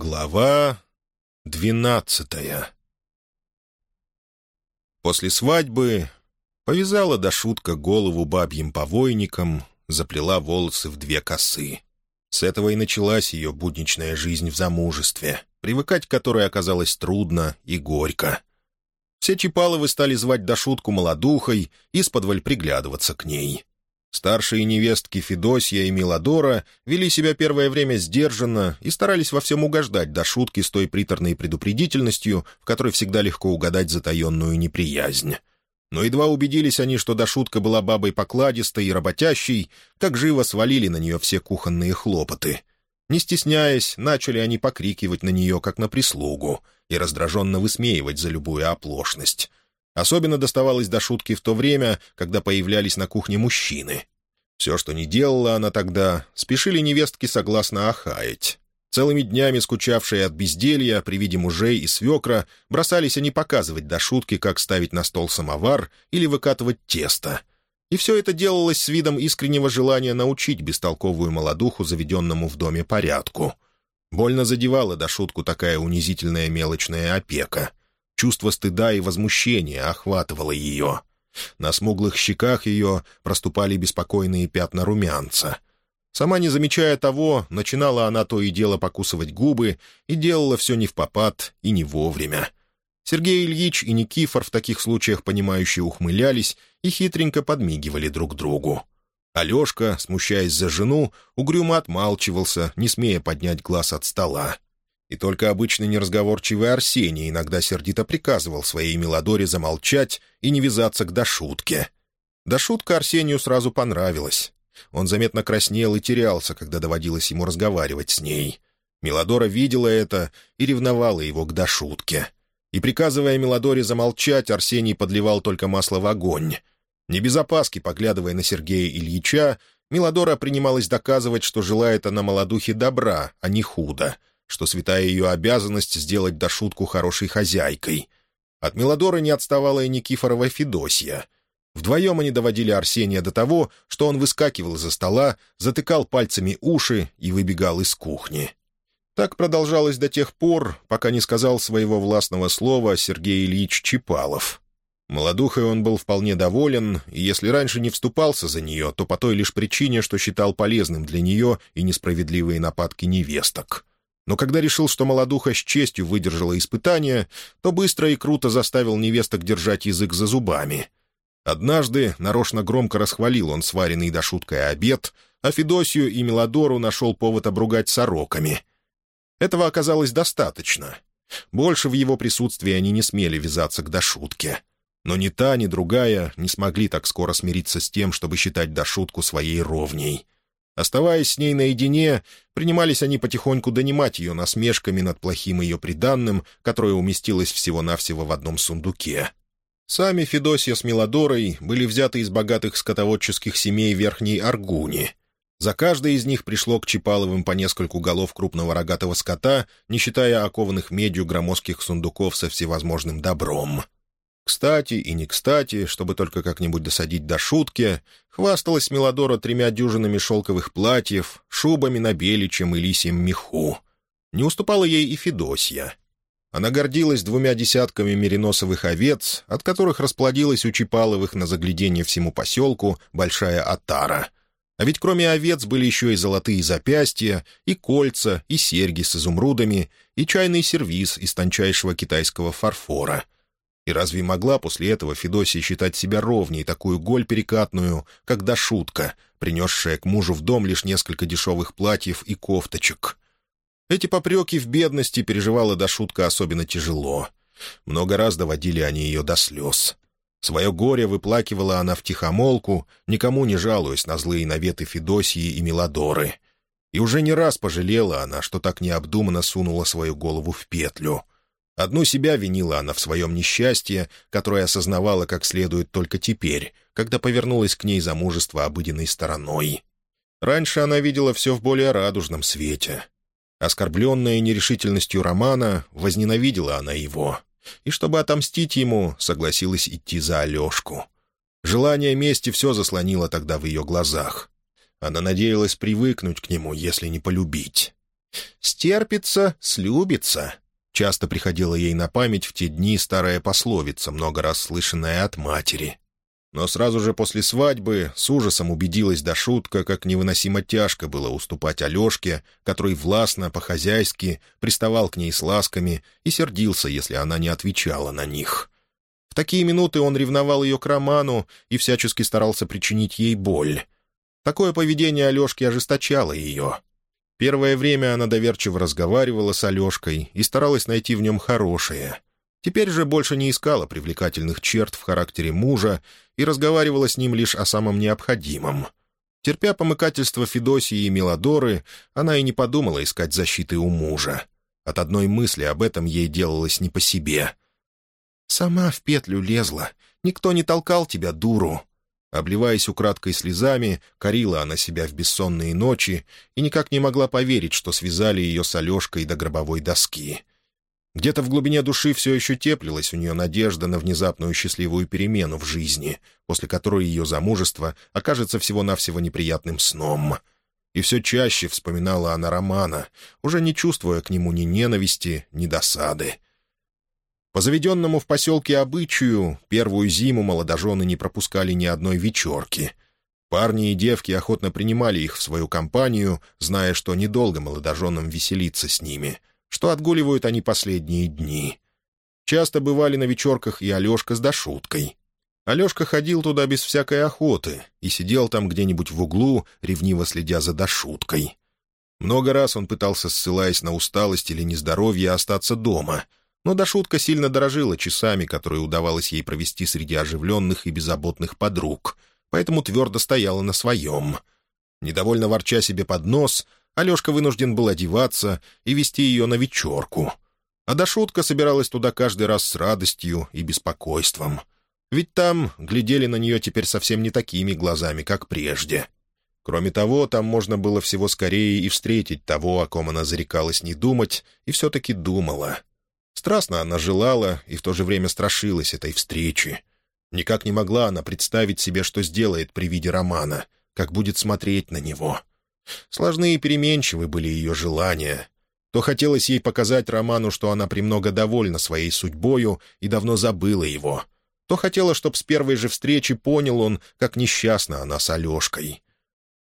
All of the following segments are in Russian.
Глава двенадцатая После свадьбы повязала до шутка голову бабьим повойником, заплела волосы в две косы. С этого и началась ее будничная жизнь в замужестве, привыкать к которой оказалось трудно и горько. Все Чипаловы стали звать до шутку молодухой и сподволь приглядываться к ней. Старшие невестки Федосья и Миладора вели себя первое время сдержанно и старались во всем угождать до шутки с той приторной предупредительностью, в которой всегда легко угадать затаенную неприязнь. Но едва убедились они, что Дашутка была бабой покладистой и работящей, как живо свалили на нее все кухонные хлопоты. Не стесняясь, начали они покрикивать на нее, как на прислугу, и раздраженно высмеивать за любую оплошность. Особенно доставалось до шутки в то время, когда появлялись на кухне мужчины. Все, что не делала она тогда, спешили невестки согласно охаять. Целыми днями скучавшие от безделья при виде мужей и свекра бросались они показывать до шутки, как ставить на стол самовар или выкатывать тесто. И все это делалось с видом искреннего желания научить бестолковую молодуху, заведенному в доме порядку. Больно задевала до шутку такая унизительная мелочная опека. Чувство стыда и возмущения охватывало ее. На смуглых щеках ее проступали беспокойные пятна румянца. Сама не замечая того, начинала она то и дело покусывать губы и делала все не в попад и не вовремя. Сергей Ильич и Никифор в таких случаях понимающе ухмылялись и хитренько подмигивали друг другу. Алешка, смущаясь за жену, угрюмо отмалчивался, не смея поднять глаз от стола. И только обычный неразговорчивый Арсений иногда сердито приказывал своей Мелодоре замолчать и не вязаться к Дашутке. Дашутка Арсению сразу понравилась. Он заметно краснел и терялся, когда доводилось ему разговаривать с ней. Мелодора видела это и ревновала его к Дашутке. И, приказывая Мелодоре замолчать, Арсений подливал только масло в огонь. Не без опаски, поглядывая на Сергея Ильича, Мелодора принималась доказывать, что желает она молодухе добра, а не худо — что святая ее обязанность сделать до шутку хорошей хозяйкой. От Мелодора не отставала и Никифорова Федосья. Вдвоем они доводили Арсения до того, что он выскакивал из-за стола, затыкал пальцами уши и выбегал из кухни. Так продолжалось до тех пор, пока не сказал своего властного слова Сергей Ильич Чипалов. Молодухой он был вполне доволен, и если раньше не вступался за нее, то по той лишь причине, что считал полезным для нее и несправедливые нападки невесток но когда решил, что молодуха с честью выдержала испытание, то быстро и круто заставил невесток держать язык за зубами. Однажды нарочно громко расхвалил он сваренный до шуткой обед, а Федосию и Мелодору нашел повод обругать сороками. Этого оказалось достаточно. Больше в его присутствии они не смели вязаться к дошутке. Но ни та, ни другая не смогли так скоро смириться с тем, чтобы считать дошутку своей ровней — Оставаясь с ней наедине, принимались они потихоньку донимать ее насмешками над плохим ее приданным, которое уместилось всего-навсего в одном сундуке. Сами Федосия с Мелодорой были взяты из богатых скотоводческих семей Верхней Аргуни. За каждой из них пришло к Чипаловым по нескольку голов крупного рогатого скота, не считая окованных медью громоздких сундуков со всевозможным добром. Кстати и не кстати, чтобы только как-нибудь досадить до шутки, хвасталась Мелодора тремя дюжинами шелковых платьев, шубами на беличьем и лисьем меху. Не уступала ей и Федосья. Она гордилась двумя десятками мериносовых овец, от которых расплодилась у Чипаловых на заглядение всему поселку большая отара. А ведь кроме овец были еще и золотые запястья, и кольца, и серьги с изумрудами, и чайный сервиз из тончайшего китайского фарфора — и разве могла после этого Федосия считать себя ровней такую голь перекатную, как Дашутка, принесшая к мужу в дом лишь несколько дешевых платьев и кофточек? Эти попреки в бедности переживала Дашутка особенно тяжело. Много раз доводили они ее до слез. Свое горе выплакивала она в тихомолку, никому не жалуясь на злые наветы Федосии и Мелодоры. И уже не раз пожалела она, что так необдуманно сунула свою голову в петлю — Одну себя винила она в своем несчастье, которое осознавала как следует только теперь, когда повернулась к ней замужество обыденной стороной. Раньше она видела все в более радужном свете. Оскорбленная нерешительностью Романа, возненавидела она его. И чтобы отомстить ему, согласилась идти за Алешку. Желание мести все заслонило тогда в ее глазах. Она надеялась привыкнуть к нему, если не полюбить. «Стерпится, слюбится», — часто приходила ей на память в те дни старая пословица, много раз слышанная от матери. Но сразу же после свадьбы с ужасом убедилась до шутка, как невыносимо тяжко было уступать Алешке, который властно, по-хозяйски, приставал к ней с ласками и сердился, если она не отвечала на них. В такие минуты он ревновал ее к Роману и всячески старался причинить ей боль. Такое поведение Алешки ожесточало ее. Первое время она доверчиво разговаривала с Алешкой и старалась найти в нем хорошее — Теперь же больше не искала привлекательных черт в характере мужа и разговаривала с ним лишь о самом необходимом. Терпя помыкательство Федосии и Мелодоры, она и не подумала искать защиты у мужа. От одной мысли об этом ей делалось не по себе. «Сама в петлю лезла. Никто не толкал тебя, дуру». Обливаясь украдкой слезами, корила она себя в бессонные ночи и никак не могла поверить, что связали ее с Алешкой до гробовой доски. Где-то в глубине души все еще теплилась у нее надежда на внезапную счастливую перемену в жизни, после которой ее замужество окажется всего-навсего неприятным сном. И все чаще вспоминала она Романа, уже не чувствуя к нему ни ненависти, ни досады. По заведенному в поселке обычаю, первую зиму молодожены не пропускали ни одной вечерки. Парни и девки охотно принимали их в свою компанию, зная, что недолго молодоженам веселиться с ними — что отгуливают они последние дни. Часто бывали на вечерках и Алешка с Дашуткой. Алешка ходил туда без всякой охоты и сидел там где-нибудь в углу, ревниво следя за Дашуткой. Много раз он пытался, ссылаясь на усталость или нездоровье, остаться дома, но Дашутка сильно дорожила часами, которые удавалось ей провести среди оживленных и беззаботных подруг, поэтому твердо стояла на своем. Недовольно ворча себе под нос, Алешка вынужден был одеваться и вести ее на вечерку. А Дашутка собиралась туда каждый раз с радостью и беспокойством. Ведь там глядели на нее теперь совсем не такими глазами, как прежде. Кроме того, там можно было всего скорее и встретить того, о ком она зарекалась не думать, и все-таки думала. Страстно она желала и в то же время страшилась этой встречи. Никак не могла она представить себе, что сделает при виде романа, как будет смотреть на него. Сложные и переменчивы были ее желания. То хотелось ей показать Роману, что она премного довольна своей судьбою и давно забыла его. То хотела, чтоб с первой же встречи понял он, как несчастна она с Алешкой.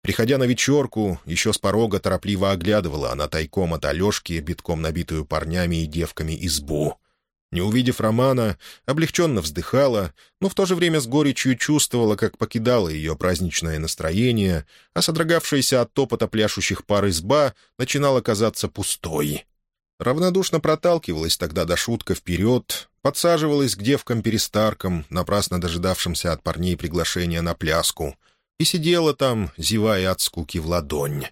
Приходя на вечерку, еще с порога торопливо оглядывала она тайком от Алешки, битком набитую парнями и девками избу — не увидев Романа, облегченно вздыхала, но в то же время с горечью чувствовала, как покидало ее праздничное настроение, а содрогавшаяся от топота пляшущих пар изба начинала казаться пустой. Равнодушно проталкивалась тогда до шутка вперед, подсаживалась к девкам-перестаркам, напрасно дожидавшимся от парней приглашения на пляску, и сидела там, зевая от скуки в ладонь.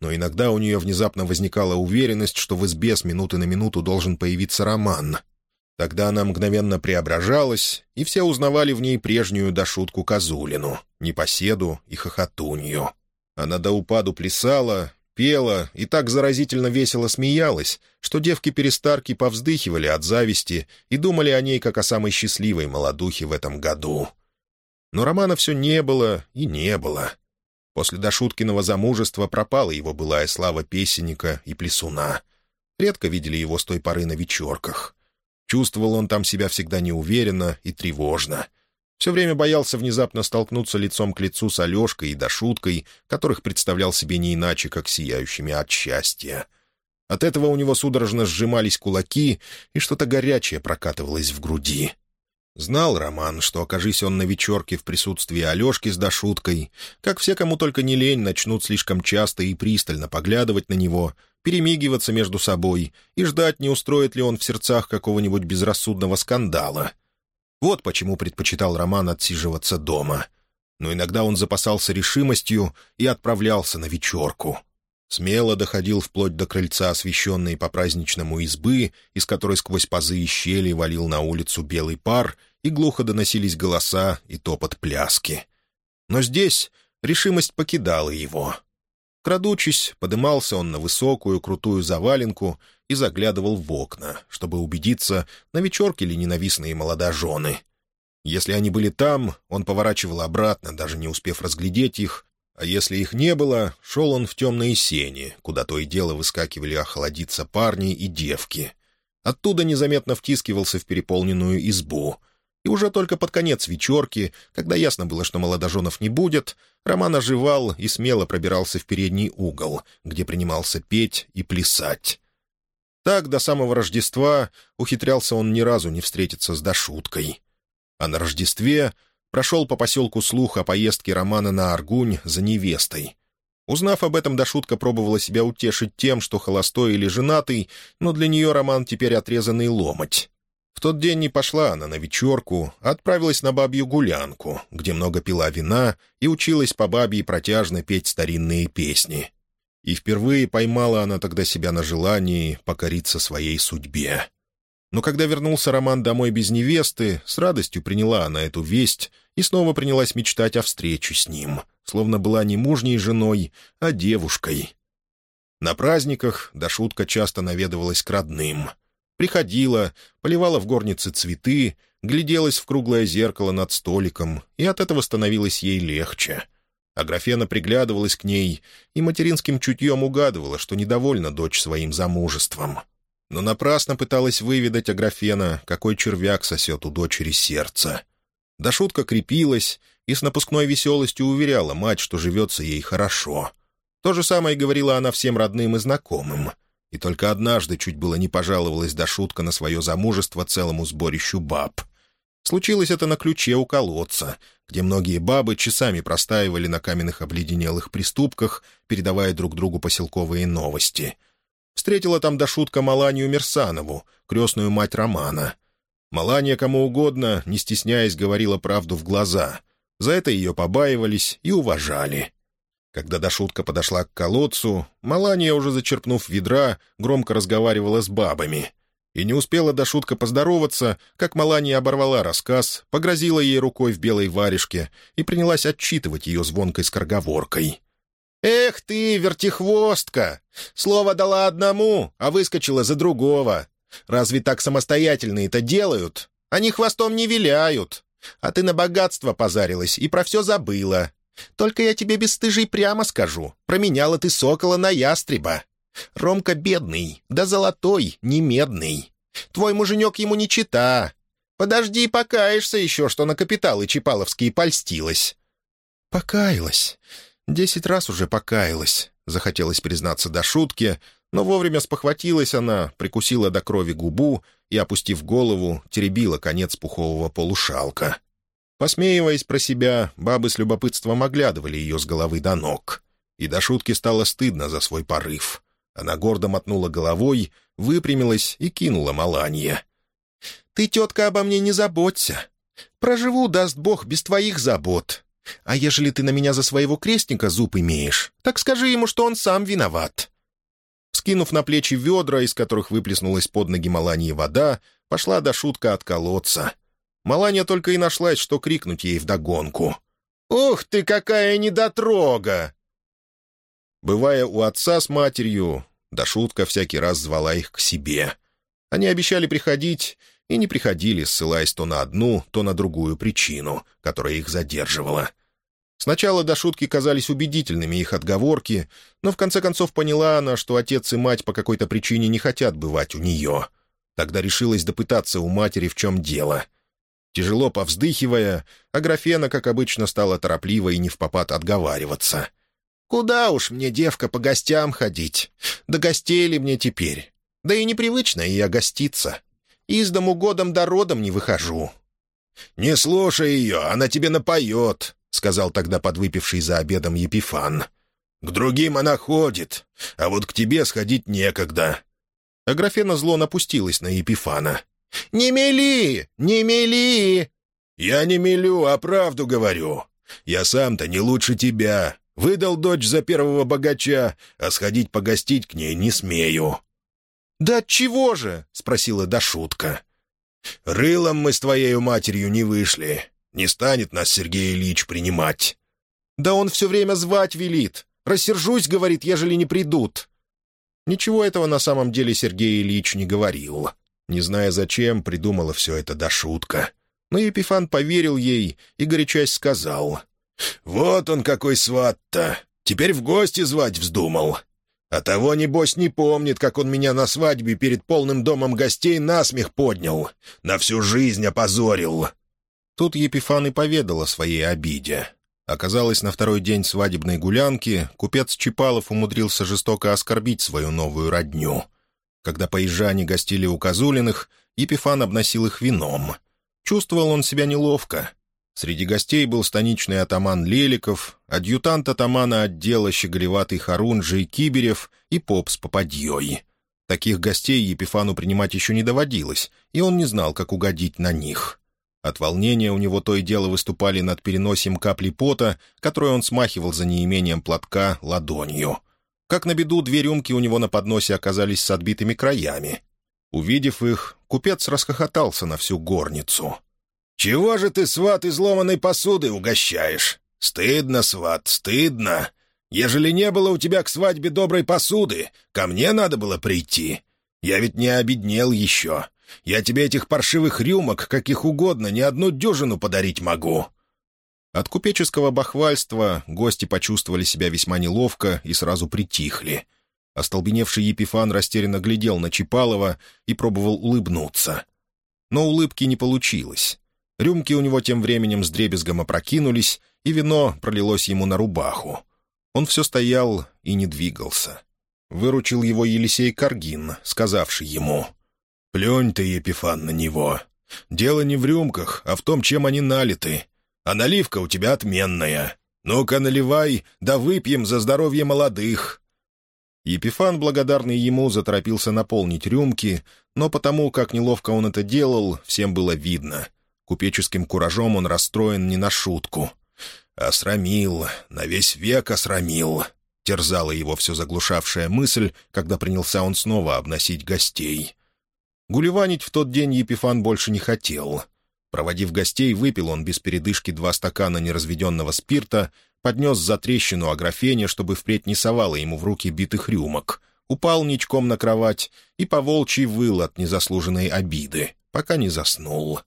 Но иногда у нее внезапно возникала уверенность, что в избе с минуты на минуту должен появиться Роман — Тогда она мгновенно преображалась, и все узнавали в ней прежнюю дошутку Козулину, непоседу и хохотунью. Она до упаду плясала, пела и так заразительно весело смеялась, что девки-перестарки повздыхивали от зависти и думали о ней как о самой счастливой молодухе в этом году. Но Романа все не было и не было. После Дошуткиного замужества пропала его былая слава песенника и плясуна. Редко видели его с той поры на вечерках. Чувствовал он там себя всегда неуверенно и тревожно. Все время боялся внезапно столкнуться лицом к лицу с Алешкой и Дашуткой, которых представлял себе не иначе, как сияющими от счастья. От этого у него судорожно сжимались кулаки, и что-то горячее прокатывалось в груди. Знал Роман, что, окажись он на вечерке в присутствии Алешки с Дашуткой, как все, кому только не лень, начнут слишком часто и пристально поглядывать на него, перемигиваться между собой и ждать, не устроит ли он в сердцах какого-нибудь безрассудного скандала. Вот почему предпочитал Роман отсиживаться дома. Но иногда он запасался решимостью и отправлялся на вечерку. Смело доходил вплоть до крыльца, освещенной по праздничному избы, из которой сквозь пазы и щели валил на улицу белый пар, и глухо доносились голоса и топот пляски. Но здесь решимость покидала его. Крадучись, подымался он на высокую, крутую заваленку и заглядывал в окна, чтобы убедиться, на вечерке ли ненавистные молодожены. Если они были там, он поворачивал обратно, даже не успев разглядеть их, А если их не было, шел он в темные сени, куда то и дело выскакивали охладиться парни и девки. Оттуда незаметно втискивался в переполненную избу. И уже только под конец вечерки, когда ясно было, что молодоженов не будет, Роман оживал и смело пробирался в передний угол, где принимался петь и плясать. Так до самого Рождества ухитрялся он ни разу не встретиться с Дашуткой. А на Рождестве прошел по поселку слух о поездке Романа на Аргунь за невестой. Узнав об этом, Дашутка пробовала себя утешить тем, что холостой или женатый, но для нее Роман теперь отрезанный ломоть. В тот день не пошла она на вечерку, а отправилась на бабью гулянку, где много пила вина и училась по бабье протяжно петь старинные песни. И впервые поймала она тогда себя на желании покориться своей судьбе. Но когда вернулся Роман домой без невесты, с радостью приняла она эту весть и снова принялась мечтать о встрече с ним, словно была не мужней женой, а девушкой. На праздниках Дашутка часто наведывалась к родным. Приходила, поливала в горнице цветы, гляделась в круглое зеркало над столиком, и от этого становилось ей легче. Аграфена приглядывалась к ней и материнским чутьем угадывала, что недовольна дочь своим замужеством — но напрасно пыталась выведать Аграфена, какой червяк сосет у дочери сердце. Да шутка крепилась и с напускной веселостью уверяла мать, что живется ей хорошо. То же самое говорила она всем родным и знакомым. И только однажды чуть было не пожаловалась до шутка на свое замужество целому сборищу баб. Случилось это на ключе у колодца, где многие бабы часами простаивали на каменных обледенелых приступках, передавая друг другу поселковые новости — Встретила там до шутка Маланию Мерсанову, крестную мать Романа. Малания кому угодно, не стесняясь, говорила правду в глаза. За это ее побаивались и уважали. Когда Дашутка подошла к колодцу, Малания, уже зачерпнув ведра, громко разговаривала с бабами. И не успела Дашутка поздороваться, как Малания оборвала рассказ, погрозила ей рукой в белой варежке и принялась отчитывать ее звонкой скороговоркой. «Эх ты, вертихвостка! Слово дала одному, а выскочила за другого. Разве так самостоятельные-то делают? Они хвостом не виляют. А ты на богатство позарилась и про все забыла. Только я тебе бесстыжий прямо скажу. Променяла ты сокола на ястреба. Ромка бедный, да золотой, не медный. Твой муженек ему не чита. Подожди, покаешься еще, что на капиталы Чапаловские польстилась». «Покаялась. Десять раз уже покаялась, захотелось признаться до шутки, но вовремя спохватилась она, прикусила до крови губу и, опустив голову, теребила конец пухового полушалка. Посмеиваясь про себя, бабы с любопытством оглядывали ее с головы до ног. И до шутки стало стыдно за свой порыв. Она гордо мотнула головой, выпрямилась и кинула Маланье. «Ты, тетка, обо мне не заботься. Проживу, даст Бог, без твоих забот. А ежели ты на меня за своего крестника зуб имеешь, так скажи ему, что он сам виноват». Скинув на плечи ведра, из которых выплеснулась под ноги Маланьи вода, пошла до шутка от колодца. Маланья только и нашлась, что крикнуть ей вдогонку. «Ух ты, какая недотрога!» Бывая у отца с матерью, Дашутка всякий раз звала их к себе. Они обещали приходить, и не приходили, ссылаясь то на одну, то на другую причину, которая их задерживала. Сначала до шутки казались убедительными их отговорки, но в конце концов поняла она, что отец и мать по какой-то причине не хотят бывать у нее. Тогда решилась допытаться у матери, в чем дело. Тяжело повздыхивая, Аграфена, как обычно, стала торопливо и не в попад отговариваться. «Куда уж мне, девка, по гостям ходить? Да гостей ли мне теперь? Да и непривычно и огоститься. Из дому годом да родом не выхожу». «Не слушай ее, она тебе напоет», — сказал тогда подвыпивший за обедом Епифан. «К другим она ходит, а вот к тебе сходить некогда». Аграфена зло напустилась на Епифана. «Не мели! Не мели!» «Я не мелю, а правду говорю. Я сам-то не лучше тебя. Выдал дочь за первого богача, а сходить погостить к ней не смею». «Да чего же?» — спросила Дашутка. «Рылом мы с твоей матерью не вышли. Не станет нас Сергей Ильич принимать». «Да он все время звать велит. Рассержусь, — говорит, — ежели не придут». Ничего этого на самом деле Сергей Ильич не говорил. Не зная зачем, придумала все это Дашутка. Но Епифан поверил ей и горячась сказал. «Вот он какой сват-то! Теперь в гости звать вздумал. А того, небось, не помнит, как он меня на свадьбе перед полным домом гостей насмех поднял. На всю жизнь опозорил». Тут Епифан и поведал о своей обиде. Оказалось, на второй день свадебной гулянки купец Чипалов умудрился жестоко оскорбить свою новую родню. Когда поезжане гостили у Козулиных, Епифан обносил их вином. Чувствовал он себя неловко. Среди гостей был станичный атаман Леликов, адъютант атамана отдела щеголеватый Харунжий Киберев и поп с попадьей. Таких гостей Епифану принимать еще не доводилось, и он не знал, как угодить на них. От волнения у него то и дело выступали над переносием капли пота, которые он смахивал за неимением платка ладонью. Как на беду, две рюмки у него на подносе оказались с отбитыми краями. Увидев их, купец расхохотался на всю горницу. «Чего же ты, сват, изломанной посуды угощаешь? Стыдно, сват, стыдно. Ежели не было у тебя к свадьбе доброй посуды, ко мне надо было прийти. Я ведь не обеднел еще. Я тебе этих паршивых рюмок, каких угодно, ни одну дюжину подарить могу». От купеческого бахвальства гости почувствовали себя весьма неловко и сразу притихли. Остолбеневший Епифан растерянно глядел на Чипалова и пробовал улыбнуться. Но улыбки не получилось. Рюмки у него тем временем с дребезгом опрокинулись, и вино пролилось ему на рубаху. Он все стоял и не двигался. Выручил его Елисей Каргин, сказавший ему, «Плюнь ты, Епифан, на него. Дело не в рюмках, а в том, чем они налиты. А наливка у тебя отменная. Ну-ка, наливай, да выпьем за здоровье молодых». Епифан, благодарный ему, заторопился наполнить рюмки, но потому, как неловко он это делал, всем было видно. Купеческим куражом он расстроен не на шутку. «Осрамил, на весь век осрамил», — терзала его все заглушавшая мысль, когда принялся он снова обносить гостей. Гулеванить в тот день Епифан больше не хотел. Проводив гостей, выпил он без передышки два стакана неразведенного спирта, поднес за трещину Аграфене, чтобы впредь не совало ему в руки битых рюмок, упал ничком на кровать и поволчий выл от незаслуженной обиды, пока не заснул.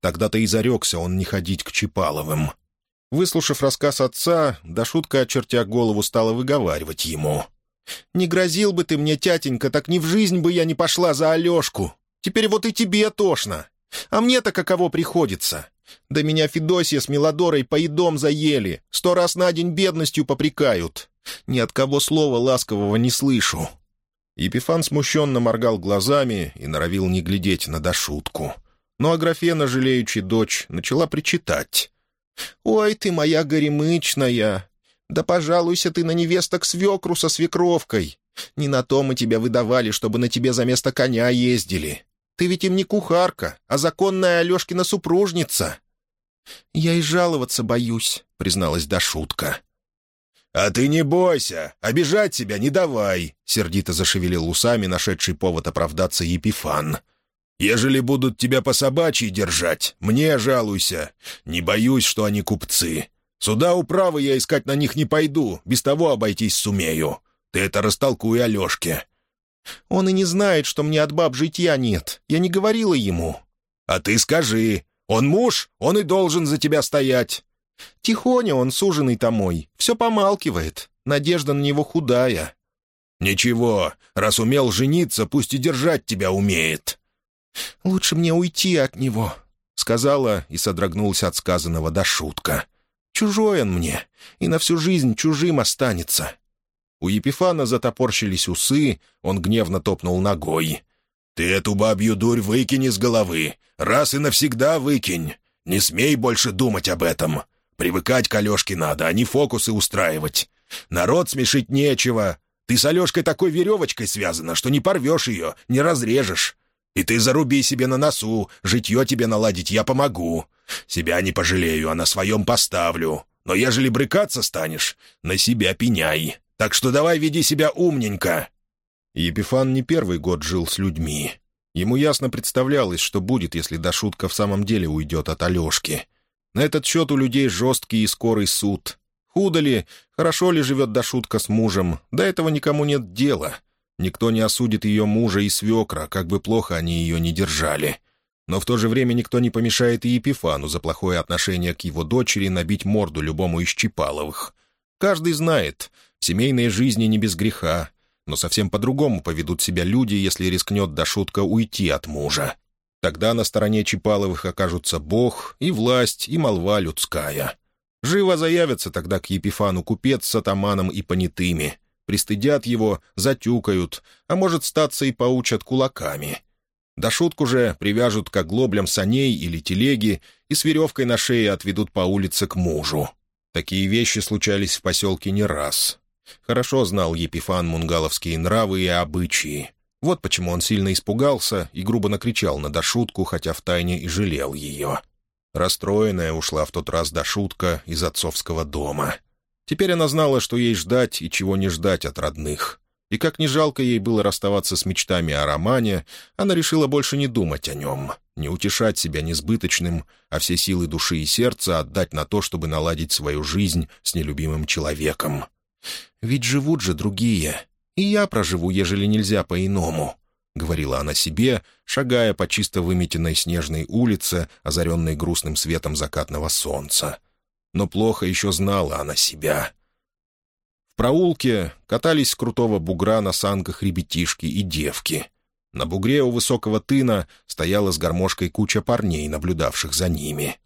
Тогда-то и зарекся он не ходить к Чипаловым. Выслушав рассказ отца, да шутка, очертя голову, стала выговаривать ему. «Не грозил бы ты мне, тятенька, так ни в жизнь бы я не пошла за Алешку. Теперь вот и тебе тошно. А мне-то каково приходится? Да меня Федосия с Мелодорой поедом заели, сто раз на день бедностью попрекают. Ни от кого слова ласкового не слышу». Епифан смущенно моргал глазами и норовил не глядеть на дошутку. Но Аграфена, жалеючи дочь, начала причитать. «Ой ты моя горемычная! Да пожалуйся ты на невесток свекру со свекровкой! Не на то мы тебя выдавали, чтобы на тебе за место коня ездили. Ты ведь им не кухарка, а законная Алешкина супружница!» «Я и жаловаться боюсь», — призналась Дашутка. «А ты не бойся, обижать себя не давай», — сердито зашевелил усами нашедший повод оправдаться Епифан. Ежели будут тебя по собачьи держать, мне жалуйся. Не боюсь, что они купцы. Суда управы я искать на них не пойду, без того обойтись сумею. Ты это растолкуй Алешке». «Он и не знает, что мне от баб житья нет. Я не говорила ему». «А ты скажи. Он муж, он и должен за тебя стоять». «Тихоня он, суженый домой, все помалкивает. Надежда на него худая». «Ничего, раз умел жениться, пусть и держать тебя умеет». «Лучше мне уйти от него», — сказала и содрогнулась от сказанного до шутка. «Чужой он мне, и на всю жизнь чужим останется». У Епифана затопорщились усы, он гневно топнул ногой. «Ты эту бабью дурь выкини с головы, раз и навсегда выкинь. Не смей больше думать об этом. Привыкать к Алешке надо, а не фокусы устраивать. Народ смешить нечего. Ты с Алешкой такой веревочкой связана, что не порвешь ее, не разрежешь. И ты заруби себе на носу, житье тебе наладить я помогу. Себя не пожалею, а на своем поставлю. Но ежели брыкаться станешь, на себя пеняй. Так что давай веди себя умненько». Епифан не первый год жил с людьми. Ему ясно представлялось, что будет, если Дашутка в самом деле уйдет от Алешки. На этот счет у людей жесткий и скорый суд. Худо ли, хорошо ли живет Дашутка с мужем, до этого никому нет дела — Никто не осудит ее мужа и свекра, как бы плохо они ее не держали. Но в то же время никто не помешает и Епифану за плохое отношение к его дочери набить морду любому из Чипаловых. Каждый знает, в семейной жизни не без греха, но совсем по-другому поведут себя люди, если рискнет до шутка уйти от мужа. Тогда на стороне Чипаловых окажутся Бог и власть, и молва людская. Живо заявятся тогда к Епифану купец с атаманом и понятыми. Пристыдят его, затюкают, а может, статься и поучат кулаками. До шутку же привяжут к оглоблям саней или телеги и с веревкой на шее отведут по улице к мужу. Такие вещи случались в поселке не раз. Хорошо знал Епифан мунгаловские нравы и обычаи. Вот почему он сильно испугался и грубо накричал на Дашутку, хотя втайне и жалел ее. Расстроенная ушла в тот раз Дашутка из отцовского дома. Теперь она знала, что ей ждать и чего не ждать от родных. И как не жалко ей было расставаться с мечтами о романе, она решила больше не думать о нем, не утешать себя несбыточным, а все силы души и сердца отдать на то, чтобы наладить свою жизнь с нелюбимым человеком. «Ведь живут же другие, и я проживу, ежели нельзя по-иному», — говорила она себе, шагая по чисто выметенной снежной улице, озаренной грустным светом закатного солнца. Но плохо еще знала она себя. В проулке катались с крутого бугра на санках ребятишки и девки. На бугре у высокого тына стояла с гармошкой куча парней, наблюдавших за ними.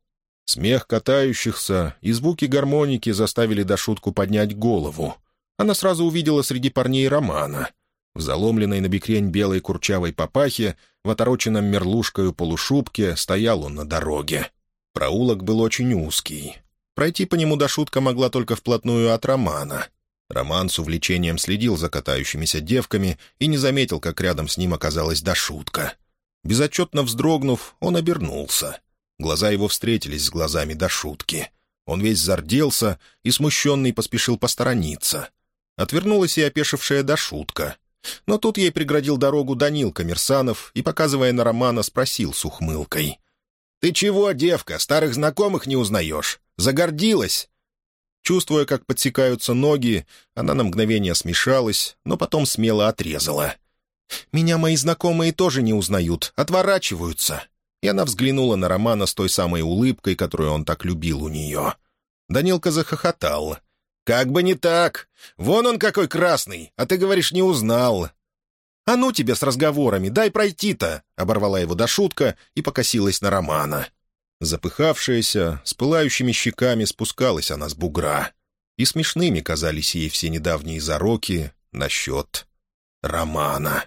Смех катающихся и звуки гармоники заставили Дашутку поднять голову. Она сразу увидела среди парней Романа — в заломленной на бекрень белой курчавой папахе, в отороченном мерлушкою полушубке, стоял он на дороге. Проулок был очень узкий. Пройти по нему до шутка могла только вплотную от Романа. Роман с увлечением следил за катающимися девками и не заметил, как рядом с ним оказалась Дашутка. Безотчетно вздрогнув, он обернулся. Глаза его встретились с глазами Дашутки. Он весь зарделся и, смущенный, поспешил посторониться. Отвернулась и опешившая Дашутка. Но тут ей преградил дорогу Данил Коммерсанов и, показывая на Романа, спросил с ухмылкой. «Ты чего, девка, старых знакомых не узнаешь? Загордилась?» Чувствуя, как подсекаются ноги, она на мгновение смешалась, но потом смело отрезала. «Меня мои знакомые тоже не узнают, отворачиваются». И она взглянула на Романа с той самой улыбкой, которую он так любил у нее. Данилка захохотал. «Как бы не так! Вон он какой красный, а ты говоришь, не узнал!» «А ну тебе с разговорами, дай пройти-то!» — оборвала его до шутка и покосилась на Романа. Запыхавшаяся, с пылающими щеками спускалась она с бугра. И смешными казались ей все недавние зароки насчет Романа.